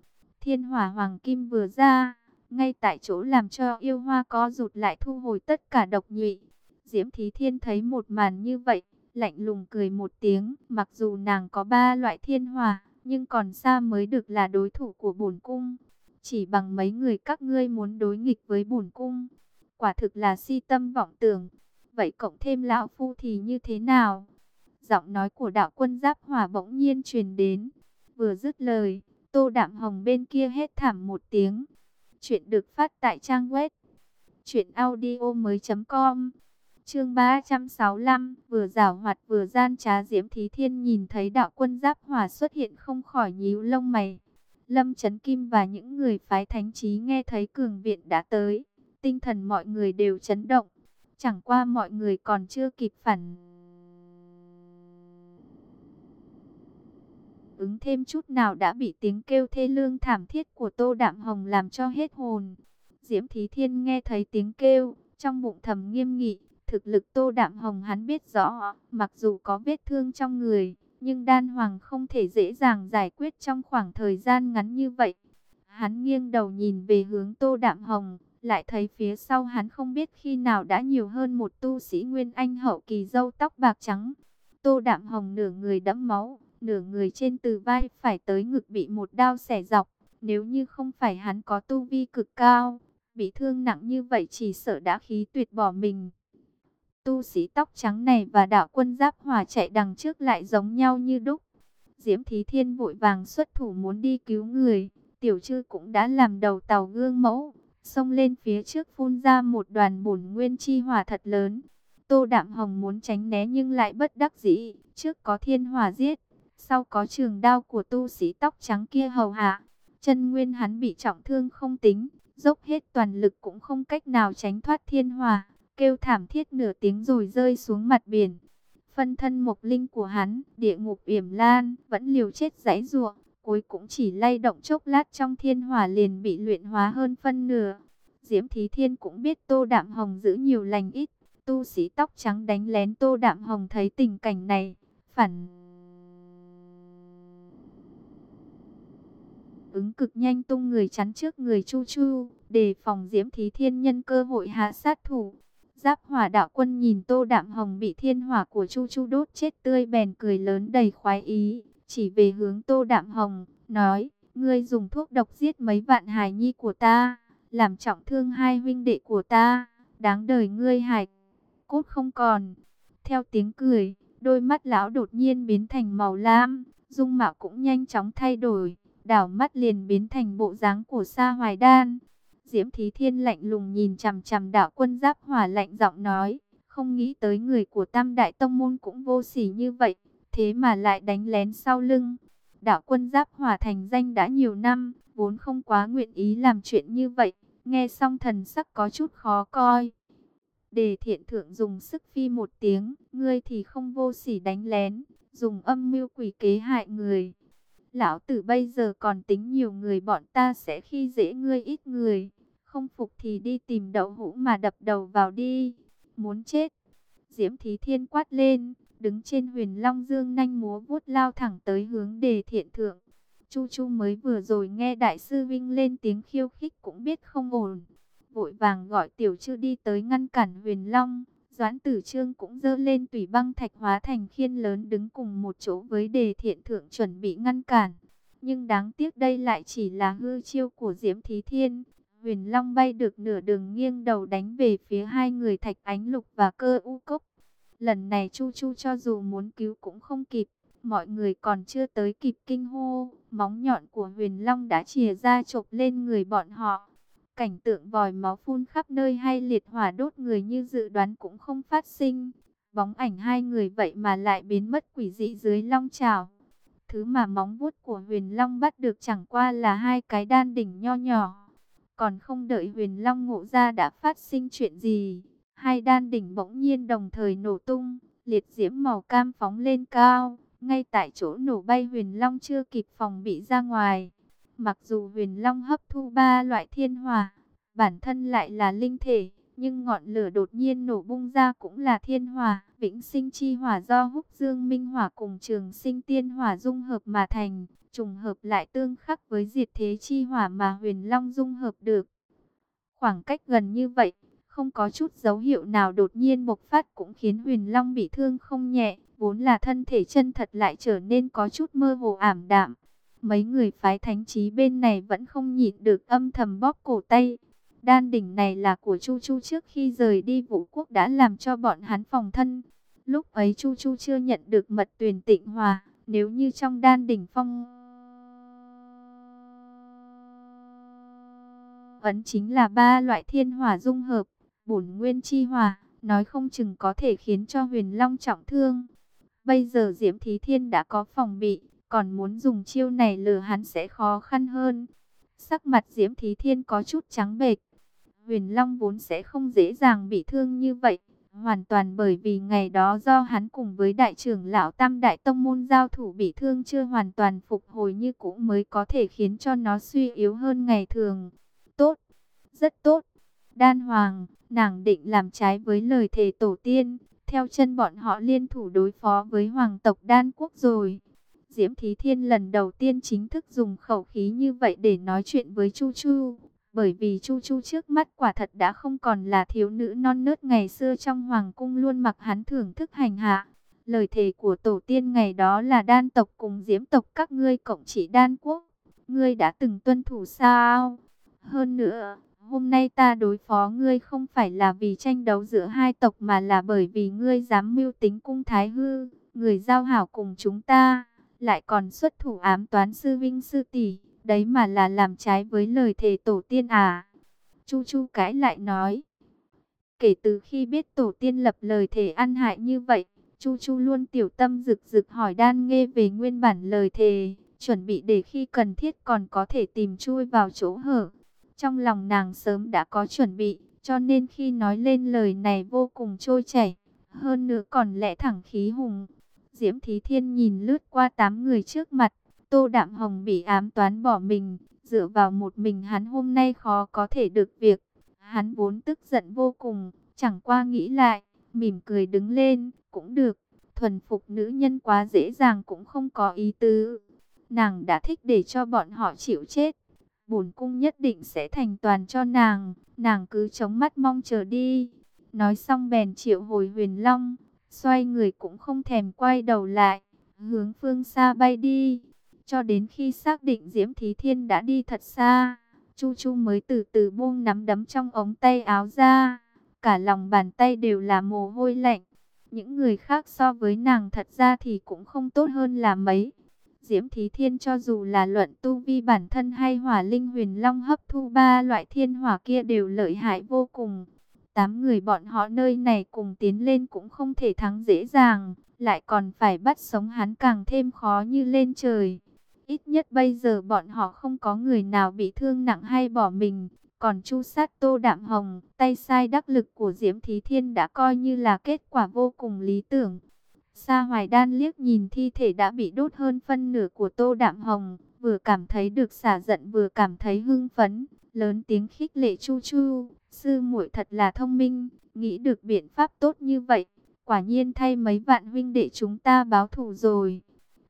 Thiên hỏa hoàng kim vừa ra, ngay tại chỗ làm cho yêu hoa có rụt lại thu hồi tất cả độc nhụy. Diễm Thí Thiên thấy một màn như vậy, lạnh lùng cười một tiếng, mặc dù nàng có ba loại thiên hòa nhưng còn xa mới được là đối thủ của bổn cung. Chỉ bằng mấy người các ngươi muốn đối nghịch với bổn cung, quả thực là si tâm vọng tưởng. Vậy cộng thêm lão phu thì như thế nào? Giọng nói của đạo quân giáp hỏa bỗng nhiên truyền đến. Vừa dứt lời, tô đạm hồng bên kia hét thảm một tiếng. Chuyện được phát tại trang web truyệnaudiomoi.com. Chương 365, vừa giảo hoạt vừa gian trá Diễm Thí Thiên nhìn thấy đạo quân giáp hỏa xuất hiện không khỏi nhíu lông mày. Lâm Chấn Kim và những người phái thánh trí nghe thấy cường viện đã tới, tinh thần mọi người đều chấn động. Chẳng qua mọi người còn chưa kịp phản ứng thêm chút nào đã bị tiếng kêu thê lương thảm thiết của Tô Đạm Hồng làm cho hết hồn. Diễm Thí Thiên nghe thấy tiếng kêu, trong bụng thầm nghiêm nghị, thực lực Tô Đạm Hồng hắn biết rõ, mặc dù có vết thương trong người, nhưng đan hoàng không thể dễ dàng giải quyết trong khoảng thời gian ngắn như vậy. Hắn nghiêng đầu nhìn về hướng Tô Đạm Hồng, lại thấy phía sau hắn không biết khi nào đã nhiều hơn một tu sĩ Nguyên Anh hậu kỳ dâu tóc bạc trắng. Tô Đạm Hồng nửa người đẫm máu, nửa người trên từ vai phải tới ngực bị một đao xẻ dọc. Nếu như không phải hắn có tu vi cực cao, bị thương nặng như vậy chỉ sợ đã khí tuyệt bỏ mình. Tu sĩ tóc trắng này và đạo quân giáp hỏa chạy đằng trước lại giống nhau như đúc. Diễm Thí Thiên vội vàng xuất thủ muốn đi cứu người. Tiểu trư cũng đã làm đầu tàu gương mẫu. Xông lên phía trước phun ra một đoàn bổn nguyên chi hỏa thật lớn. Tô Đạm Hồng muốn tránh né nhưng lại bất đắc dĩ. Trước có thiên hỏa giết. Sau có trường đao của tu sĩ tóc trắng kia hầu hạ. Chân nguyên hắn bị trọng thương không tính. Dốc hết toàn lực cũng không cách nào tránh thoát thiên hòa kêu thảm thiết nửa tiếng rồi rơi xuống mặt biển. Phân thân mộc linh của hắn, địa ngục yểm lan, vẫn liều chết giãy ruộng, cuối cũng chỉ lay động chốc lát trong thiên hỏa liền bị luyện hóa hơn phân nửa. Diễm Thí Thiên cũng biết Tô Đạm Hồng giữ nhiều lành ít, tu sĩ tóc trắng đánh lén Tô Đạm Hồng thấy tình cảnh này, phản ứng cực nhanh tung người chắn trước người Chu Chu, để phòng Diễm Thí Thiên nhân cơ hội hạ sát thủ. Giáp hỏa đạo quân nhìn tô đạm hồng bị thiên hỏa của Chu Chu đốt chết tươi bèn cười lớn đầy khoái ý, chỉ về hướng tô đạm hồng, nói, ngươi dùng thuốc độc giết mấy vạn hài nhi của ta, làm trọng thương hai huynh đệ của ta, đáng đời ngươi hại cốt không còn. Theo tiếng cười, đôi mắt lão đột nhiên biến thành màu lam, dung mạo cũng nhanh chóng thay đổi, đảo mắt liền biến thành bộ dáng của Sa Hoài Đan. Diễm Thí Thiên lạnh lùng nhìn chằm chằm đạo quân giáp hỏa lạnh giọng nói, không nghĩ tới người của Tam Đại Tông Môn cũng vô sỉ như vậy, thế mà lại đánh lén sau lưng. Đạo quân giáp hỏa thành danh đã nhiều năm, vốn không quá nguyện ý làm chuyện như vậy, nghe xong thần sắc có chút khó coi. Đề thiện thượng dùng sức phi một tiếng, ngươi thì không vô sỉ đánh lén, dùng âm mưu quỷ kế hại người. Lão tử bây giờ còn tính nhiều người bọn ta sẽ khi dễ ngươi ít người. Không phục thì đi tìm đậu hũ mà đập đầu vào đi. Muốn chết. Diễm Thí Thiên quát lên, đứng trên huyền long dương nhanh múa vuốt lao thẳng tới hướng đề thiện thượng. Chu Chu mới vừa rồi nghe đại sư Vinh lên tiếng khiêu khích cũng biết không ổn. Vội vàng gọi tiểu chư đi tới ngăn cản huyền long. Doãn tử trương cũng dơ lên tùy băng thạch hóa thành khiên lớn đứng cùng một chỗ với đề thiện thượng chuẩn bị ngăn cản. Nhưng đáng tiếc đây lại chỉ là hư chiêu của Diễm Thí Thiên. Huyền Long bay được nửa đường nghiêng đầu đánh về phía hai người thạch ánh lục và cơ u cốc. Lần này Chu Chu cho dù muốn cứu cũng không kịp. Mọi người còn chưa tới kịp kinh hô. Móng nhọn của huyền long đã chìa ra chộp lên người bọn họ. Cảnh tượng vòi máu phun khắp nơi hay liệt hỏa đốt người như dự đoán cũng không phát sinh. Bóng ảnh hai người vậy mà lại biến mất quỷ dị dưới long trào. Thứ mà móng vuốt của huyền long bắt được chẳng qua là hai cái đan đỉnh nho nhỏ. Còn không đợi huyền long ngộ ra đã phát sinh chuyện gì. Hai đan đỉnh bỗng nhiên đồng thời nổ tung, liệt diễm màu cam phóng lên cao. Ngay tại chỗ nổ bay huyền long chưa kịp phòng bị ra ngoài. Mặc dù huyền long hấp thu ba loại thiên hỏa, bản thân lại là linh thể, nhưng ngọn lửa đột nhiên nổ bung ra cũng là thiên hỏa, vĩnh sinh chi hỏa do húc dương minh hỏa cùng trường sinh tiên hỏa dung hợp mà thành, trùng hợp lại tương khắc với diệt thế chi hỏa mà huyền long dung hợp được. Khoảng cách gần như vậy, không có chút dấu hiệu nào đột nhiên bộc phát cũng khiến huyền long bị thương không nhẹ, vốn là thân thể chân thật lại trở nên có chút mơ hồ ảm đạm. Mấy người phái thánh trí bên này vẫn không nhịn được âm thầm bóp cổ tay. Đan đỉnh này là của Chu Chu trước khi rời đi vũ quốc đã làm cho bọn hắn phòng thân. Lúc ấy Chu Chu chưa nhận được mật tuyển tịnh hòa, nếu như trong đan đỉnh phong... Ấn chính là ba loại thiên hỏa dung hợp, bổn nguyên chi hỏa, nói không chừng có thể khiến cho huyền long trọng thương. Bây giờ Diễm Thí Thiên đã có phòng bị, còn muốn dùng chiêu này lừa hắn sẽ khó khăn hơn. Sắc mặt Diễm Thí Thiên có chút trắng bệch. Huyền Long vốn sẽ không dễ dàng bị thương như vậy, hoàn toàn bởi vì ngày đó do hắn cùng với đại trưởng lão Tam Đại Tông Môn giao thủ bị thương chưa hoàn toàn phục hồi như cũ mới có thể khiến cho nó suy yếu hơn ngày thường. Tốt, rất tốt. Đan Hoàng, nàng định làm trái với lời thề tổ tiên, theo chân bọn họ liên thủ đối phó với hoàng tộc Đan Quốc rồi. Diễm Thí Thiên lần đầu tiên chính thức dùng khẩu khí như vậy để nói chuyện với Chu Chu. Bởi vì Chu Chu trước mắt quả thật đã không còn là thiếu nữ non nớt ngày xưa trong hoàng cung luôn mặc hắn thưởng thức hành hạ. Lời thề của tổ tiên ngày đó là đan tộc cùng diễm tộc các ngươi cộng trị đan quốc. Ngươi đã từng tuân thủ sao? Hơn nữa, hôm nay ta đối phó ngươi không phải là vì tranh đấu giữa hai tộc mà là bởi vì ngươi dám mưu tính cung thái hư, người giao hảo cùng chúng ta lại còn xuất thủ ám toán sư vinh sư tỷ, đấy mà là làm trái với lời thề tổ tiên à. Chu Chu cãi lại nói, kể từ khi biết tổ tiên lập lời thề ăn hại như vậy, Chu Chu luôn tiểu tâm rực rực hỏi đan nghe về nguyên bản lời thề, chuẩn bị để khi cần thiết còn có thể tìm chui vào chỗ hở. Trong lòng nàng sớm đã có chuẩn bị, cho nên khi nói lên lời này vô cùng trôi chảy, hơn nữa còn lẽ thẳng khí hùng, Diễm Thí Thiên nhìn lướt qua tám người trước mặt, Tô Đạm Hồng bị ám toán bỏ mình, dựa vào một mình hắn hôm nay khó có thể được việc. Hắn vốn tức giận vô cùng, chẳng qua nghĩ lại, mỉm cười đứng lên, cũng được, thuần phục nữ nhân quá dễ dàng cũng không có ý tứ. Nàng đã thích để cho bọn họ chịu chết, bổn cung nhất định sẽ thành toàn cho nàng, nàng cứ chống mắt mong chờ đi. Nói xong bèn triệu hồi huyền long, xoay người cũng không thèm quay đầu lại, hướng phương xa bay đi. Cho đến khi xác định Diễm Thí Thiên đã đi thật xa, Chu Chu mới từ từ buông nắm đấm trong ống tay áo ra. Cả lòng bàn tay đều là mồ hôi lạnh. Những người khác so với nàng thật ra thì cũng không tốt hơn là mấy. Diễm Thí Thiên cho dù là luận tu vi bản thân hay hỏa linh huyền long hấp thu ba loại thiên hỏa kia đều lợi hại vô cùng. Tám người bọn họ nơi này cùng tiến lên cũng không thể thắng dễ dàng, lại còn phải bắt sống hắn càng thêm khó như lên trời. Ít nhất bây giờ bọn họ không có người nào bị thương nặng hay bỏ mình. Còn chu sát tô đạm hồng, tay sai đắc lực của Diễm Thí Thiên đã coi như là kết quả vô cùng lý tưởng. Sa Hoài Đan liếc nhìn thi thể đã bị đốt hơn phân nửa của Tô Đạm Hồng, vừa cảm thấy được xả giận vừa cảm thấy hưng phấn, lớn tiếng khích lệ Chu Chu, sư muội thật là thông minh, nghĩ được biện pháp tốt như vậy, quả nhiên thay mấy vạn huynh đệ chúng ta báo thù rồi.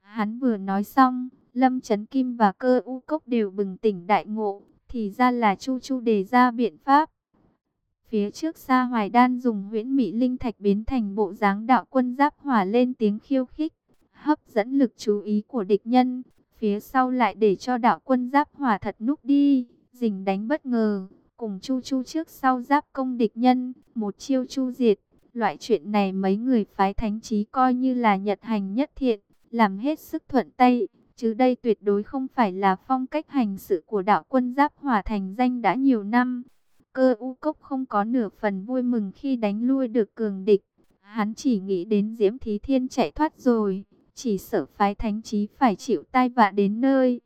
Hắn vừa nói xong, Lâm Chấn Kim và Cơ U Cốc đều bừng tỉnh đại ngộ, thì ra là Chu Chu đề ra biện pháp. Phía trước xa Hoài Đan dùng huyễn mỹ linh thạch biến thành bộ dáng đạo quân giáp hỏa lên tiếng khiêu khích, hấp dẫn lực chú ý của địch nhân. Phía sau lại để cho đạo quân giáp hỏa thật núp đi, dình đánh bất ngờ, cùng chu chu trước sau giáp công địch nhân, một chiêu chu diệt. Loại chuyện này mấy người phái thánh trí coi như là nhật hành nhất thiện, làm hết sức thuận tay, chứ đây tuyệt đối không phải là phong cách hành sự của đạo quân giáp hòa thành danh đã nhiều năm. Cơ u cốc không có nửa phần vui mừng khi đánh lui được cường địch. Hắn chỉ nghĩ đến Diễm Thí Thiên chạy thoát rồi. Chỉ sợ phái thánh trí phải chịu tai vạ đến nơi.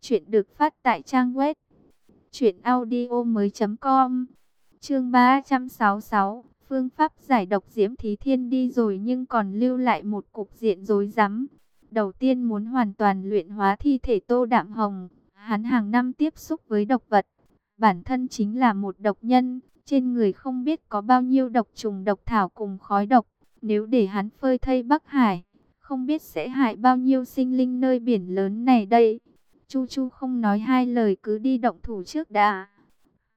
Chuyện được phát tại trang web. Chuyện audio mới com. Chương 366. Phương pháp giải độc Diễm Thí Thiên đi rồi nhưng còn lưu lại một cục diện rối rắm. Đầu tiên muốn hoàn toàn luyện hóa thi thể Tô Đạm Hồng. Hắn hàng năm tiếp xúc với độc vật bản thân chính là một độc nhân, trên người không biết có bao nhiêu độc trùng độc thảo cùng khói độc, nếu để hắn phơi thây Bắc Hải, không biết sẽ hại bao nhiêu sinh linh nơi biển lớn này đây. Chu Chu không nói hai lời cứ đi động thủ trước đã.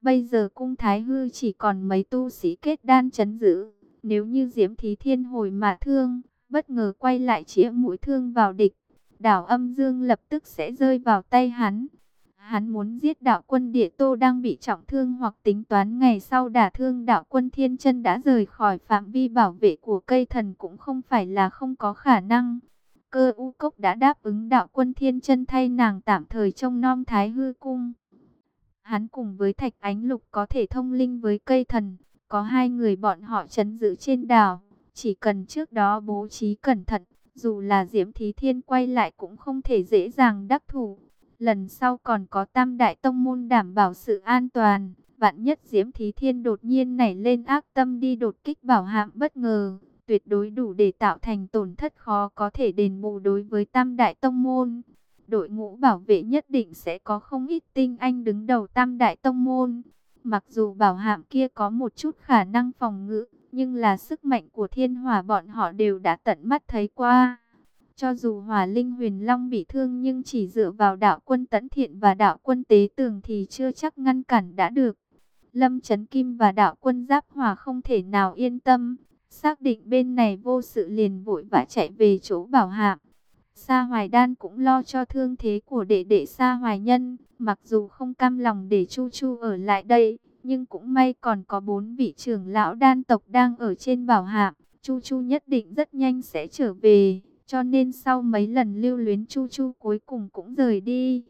Bây giờ cung Thái Hư chỉ còn mấy tu sĩ kết đan chấn giữ, nếu như Diễm Thí Thiên hồi mà thương, bất ngờ quay lại chĩa mũi thương vào địch, đảo âm dương lập tức sẽ rơi vào tay hắn. Hắn muốn giết đạo quân địa tô đang bị trọng thương hoặc tính toán ngày sau đả thương đạo quân thiên chân đã rời khỏi phạm vi bảo vệ của cây thần cũng không phải là không có khả năng. Cơ u cốc đã đáp ứng đạo quân thiên chân thay nàng tạm thời trong non thái hư cung. Hắn cùng với thạch ánh lục có thể thông linh với cây thần, có hai người bọn họ chấn giữ trên đảo. Chỉ cần trước đó bố trí cẩn thận, dù là Diễm Thí Thiên quay lại cũng không thể dễ dàng đắc thủ. Lần sau còn có tam đại tông môn đảm bảo sự an toàn. Vạn nhất Diễm Thí Thiên đột nhiên nảy lên ác tâm đi đột kích bảo hạm bất ngờ. Tuyệt đối đủ để tạo thành tổn thất khó có thể đền bù đối với tam đại tông môn. Đội ngũ bảo vệ nhất định sẽ có không ít tinh anh đứng đầu tam đại tông môn. Mặc dù bảo hạm kia có một chút khả năng phòng ngự, nhưng là sức mạnh của thiên hỏa bọn họ đều đã tận mắt thấy qua. Cho dù hỏa linh huyền long bị thương nhưng chỉ dựa vào đạo quân tấn thiện và đạo quân tế tường thì chưa chắc ngăn cản đã được. Lâm Trấn Kim và đạo quân giáp hỏa không thể nào yên tâm. Xác định bên này vô sự liền vội vã chạy về chỗ bảo hạm. Sa Hoài Đan cũng lo cho thương thế của đệ đệ Sa Hoài Nhân. Mặc dù không cam lòng để Chu Chu ở lại đây, nhưng cũng may còn có bốn vị trưởng lão đan tộc đang ở trên bảo hạm. Chu Chu nhất định rất nhanh sẽ trở về. Cho nên sau mấy lần lưu luyến Chu Chu cuối cùng cũng rời đi.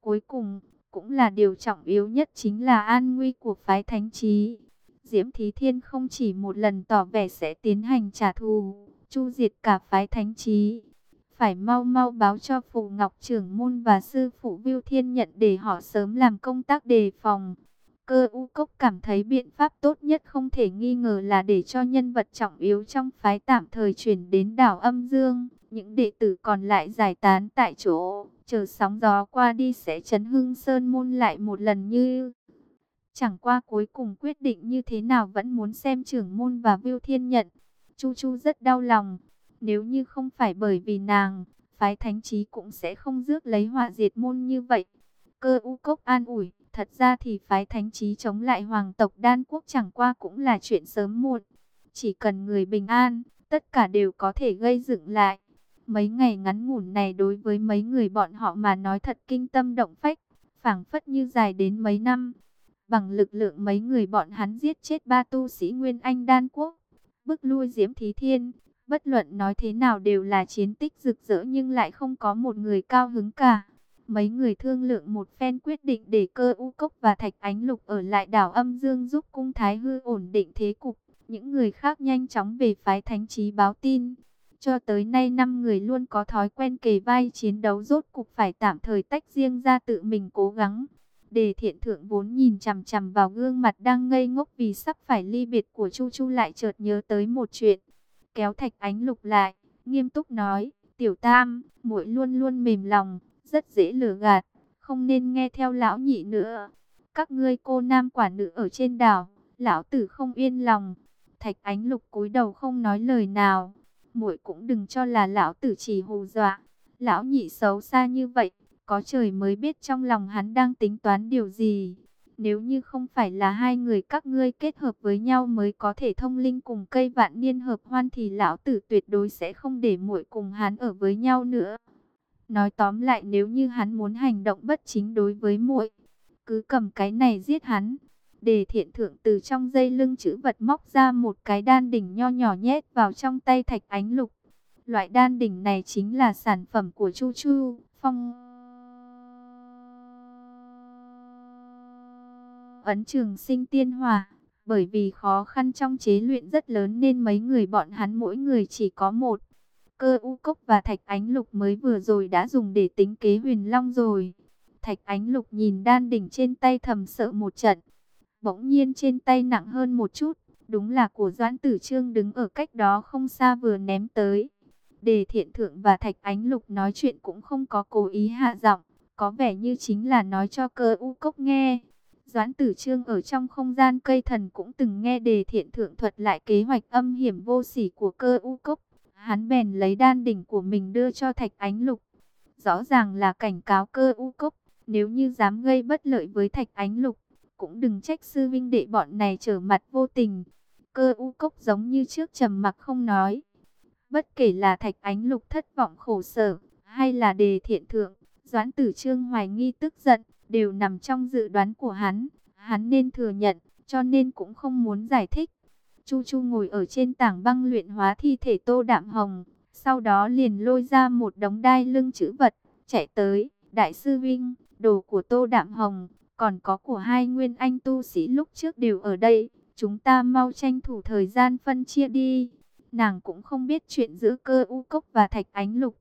Cuối cùng, cũng là điều trọng yếu nhất chính là an nguy của phái thánh trí. Diễm Thí Thiên không chỉ một lần tỏ vẻ sẽ tiến hành trả thù, chu diệt cả phái thánh trí. Phải mau mau báo cho Phù Ngọc trưởng môn và sư phụ Viu Thiên nhận để họ sớm làm công tác đề phòng. Cơ u cốc cảm thấy biện pháp tốt nhất không thể nghi ngờ là để cho nhân vật trọng yếu trong phái tạm thời chuyển đến đảo âm dương. Những đệ tử còn lại giải tán tại chỗ, chờ sóng gió qua đi sẽ chấn hưng sơn môn lại một lần như... Chẳng qua cuối cùng quyết định như thế nào vẫn muốn xem trưởng môn và Viu thiên nhận. Chu Chu rất đau lòng. Nếu như không phải bởi vì nàng, phái thánh trí cũng sẽ không rước lấy họa diệt môn như vậy. Cơ u cốc an ủi, thật ra thì phái thánh trí chống lại hoàng tộc đan quốc chẳng qua cũng là chuyện sớm muộn. Chỉ cần người bình an, tất cả đều có thể gây dựng lại. Mấy ngày ngắn ngủn này đối với mấy người bọn họ mà nói thật kinh tâm động phách, phảng phất như dài đến mấy năm. Bằng lực lượng mấy người bọn hắn giết chết ba tu sĩ Nguyên Anh Đan Quốc, bức lui Diễm Thí Thiên, bất luận nói thế nào đều là chiến tích rực rỡ nhưng lại không có một người cao hứng cả. Mấy người thương lượng một phen quyết định để cơ u cốc và thạch ánh lục ở lại đảo âm dương giúp cung thái hư ổn định thế cục. Những người khác nhanh chóng về phái thánh trí báo tin. Cho tới nay năm người luôn có thói quen kề vai chiến đấu rốt cục phải tạm thời tách riêng ra tự mình cố gắng. Đề thiện thượng vốn nhìn chằm chằm vào gương mặt đang ngây ngốc vì sắp phải ly biệt của Chu Chu lại chợt nhớ tới một chuyện. Kéo thạch ánh lục lại, nghiêm túc nói, tiểu tam, muội luôn luôn mềm lòng, rất dễ lừa gạt, không nên nghe theo lão nhị nữa. Các ngươi cô nam quả nữ ở trên đảo, lão tử không yên lòng. Thạch ánh lục cúi đầu không nói lời nào, muội cũng đừng cho là lão tử chỉ hù dọa. Lão nhị xấu xa như vậy, có trời mới biết trong lòng hắn đang tính toán điều gì. Nếu như không phải là hai người các ngươi kết hợp với nhau mới có thể thông linh cùng cây vạn niên hợp hoan thì lão tử tuyệt đối sẽ không để muội cùng hắn ở với nhau nữa. Nói tóm lại nếu như hắn muốn hành động bất chính đối với muội, cứ cầm cái này giết hắn. Đề thiện thượng từ trong dây lưng chữ vật móc ra một cái đan đỉnh nho nhỏ nhét vào trong tay thạch ánh lục. Loại đan đỉnh này chính là sản phẩm của Chu Chu, phong... Ấn trường sinh tiên hỏa, bởi vì khó khăn trong chế luyện rất lớn nên mấy người bọn hắn mỗi người chỉ có một. Cơ u cốc và thạch ánh lục mới vừa rồi đã dùng để tính kế huyền long rồi. Thạch ánh lục nhìn đan đỉnh trên tay thầm sợ một trận. Bỗng nhiên trên tay nặng hơn một chút. Đúng là của Doãn Tử Trương đứng ở cách đó không xa vừa ném tới. Đề thiện thượng và thạch ánh lục nói chuyện cũng không có cố ý hạ giọng. Có vẻ như chính là nói cho cơ u cốc nghe. Doãn Tử Trương ở trong không gian cây thần cũng từng nghe đề thiện thượng thuật lại kế hoạch âm hiểm vô sỉ của cơ u cốc. Hắn bèn lấy đan đỉnh của mình đưa cho thạch ánh lục. Rõ ràng là cảnh cáo cơ u cốc. Nếu như dám gây bất lợi với thạch ánh lục, cũng đừng trách sư vinh đệ bọn này trở mặt vô tình. Cơ u cốc giống như trước trầm mặc không nói. Bất kể là thạch ánh lục thất vọng khổ sở, hay là đề thiện thượng, doãn tử trương hoài nghi tức giận, đều nằm trong dự đoán của hắn. Hắn nên thừa nhận, cho nên cũng không muốn giải thích. Chu Chu ngồi ở trên tảng băng luyện hóa thi thể tô đạm hồng, sau đó liền lôi ra một đống đai lưng chữ vật, chạy tới, đại sư Vinh, đồ của tô đạm hồng, còn có của hai nguyên anh tu sĩ lúc trước đều ở đây, chúng ta mau tranh thủ thời gian phân chia đi. Nàng cũng không biết chuyện giữa cơ u cốc và thạch ánh lục,